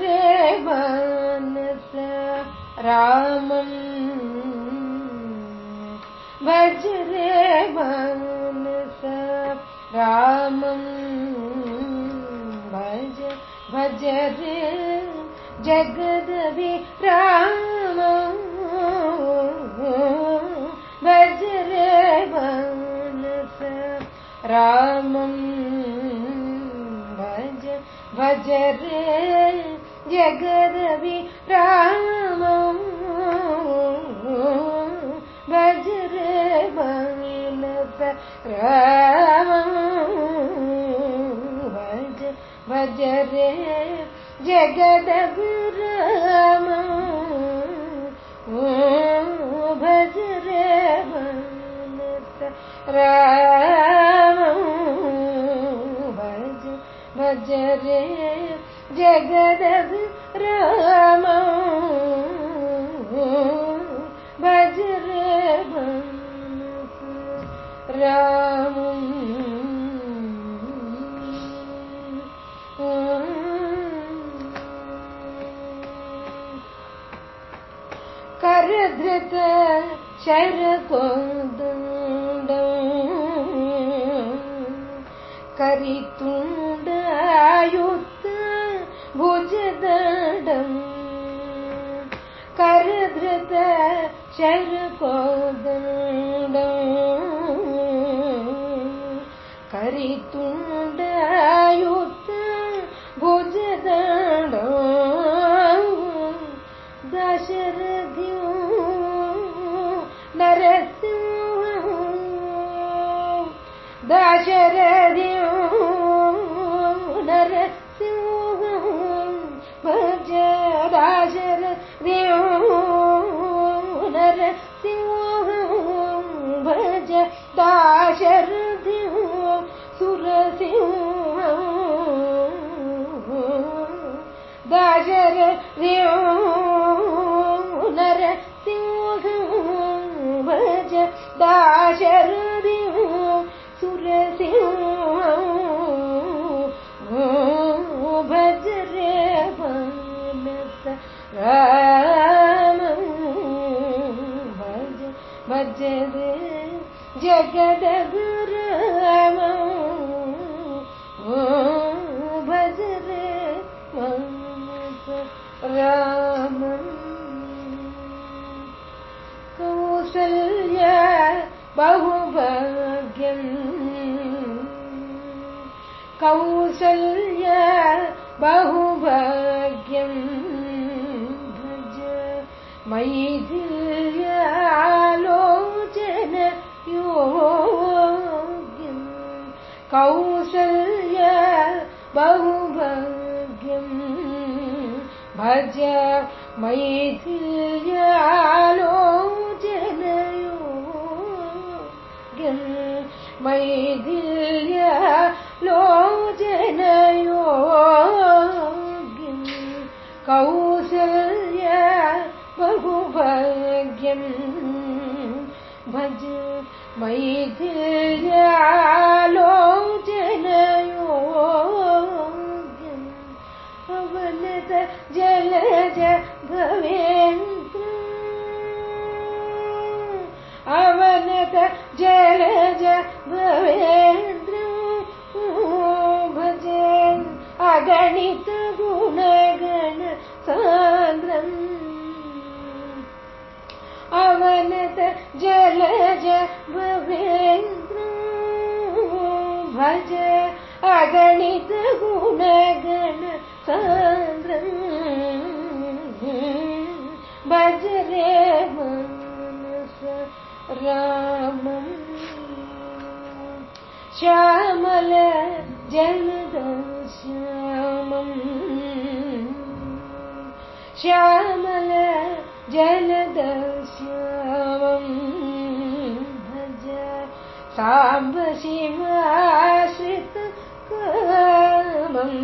रे मानस रामम् भज रे मानस रामम् भज भज रे जगदवि राम। भज रे मानस रामम् भज भज रे जगदवि राम भज रे मानस राम भज भज रे जगदवि करधृत शरकोदण्ड करितुण्ड आयुक्त भुजदण्डम् करधृत शरकोदण्ड करितुण्ड नरसिंह दशरथ्यो नरसिंह भज दाशरथ्यो नरसिंह भज दाशरथ्यो सुरसिंह दाशरथ्यो जगदगुराम भज रे मानस बहुभाग्यम् भज योग्यम् मैथिल्यालोचन योग्यम् कौसल्या बहुभाग्यम् भज मैथिल्यालोचन अवनत जलज भवेन्द्र अवनत जलज भवेन्द्र भजन् अगणित गुणगण सान्द्रम्। अवनत जलज भवेन्द्र भज अगणित गुणगण सान्द्रम् भज रे मानस रामम्। श्यामल जलद श्यामम् श्यामल जलद श्यामम् भज साम्ब शिवाश्रित कामम्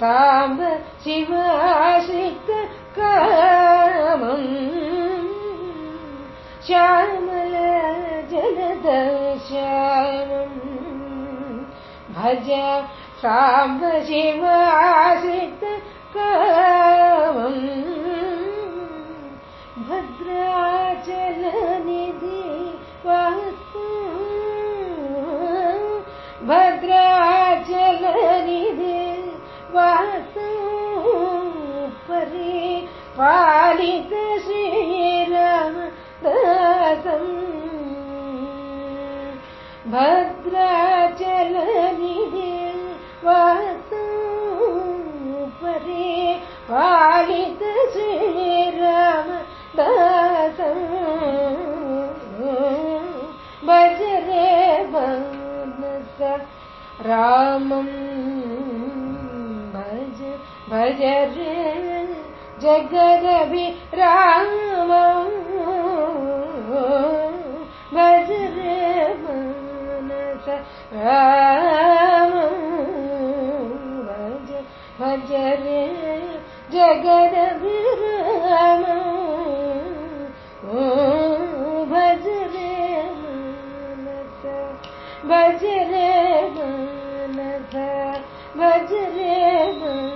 साम्ब शिवाश्रित कामम् श्यामल जलद श्यामम् भज साम्ब शिवाश्रित भद्राचलनिधे वासु परि पालित श्रीराम दासम् भद्राचलनिधे वासु परि पालित श्रीराम रामं भज भज रे जगदभि रामं भज रे मनस रामं भज भज रे जगदभि रामं भज रे मनस भज वज्रेण